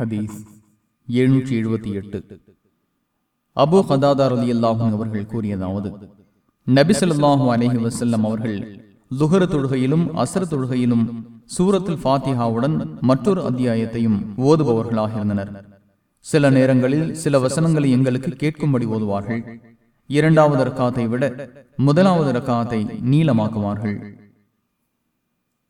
ஹதீஸ் எழுநூற்றி எழுபத்தி எட்டு. அபு ஹதாதார் அலி அல்லாஹும் அவர்கள் கூறியதாவது நபி ஸல்லல்லாஹு அலைஹி அவர்கள் லுஹர தொழுகையிலும் அசர தொழுகையிலும் சூரத்தில் ஃபாத்திஹாவுடன் மற்றொரு அத்தியாயத்தையும் ஓதுபவர்களாக இருந்தனர். சில நேரங்களில் சில வசனங்களை எங்களுக்கு கேட்கும்படி ஓதுவார்கள். இரண்டாவது ரக்காத்தை விட முதலாவது ரக்காத்தை நீளமாக்குவார்கள்.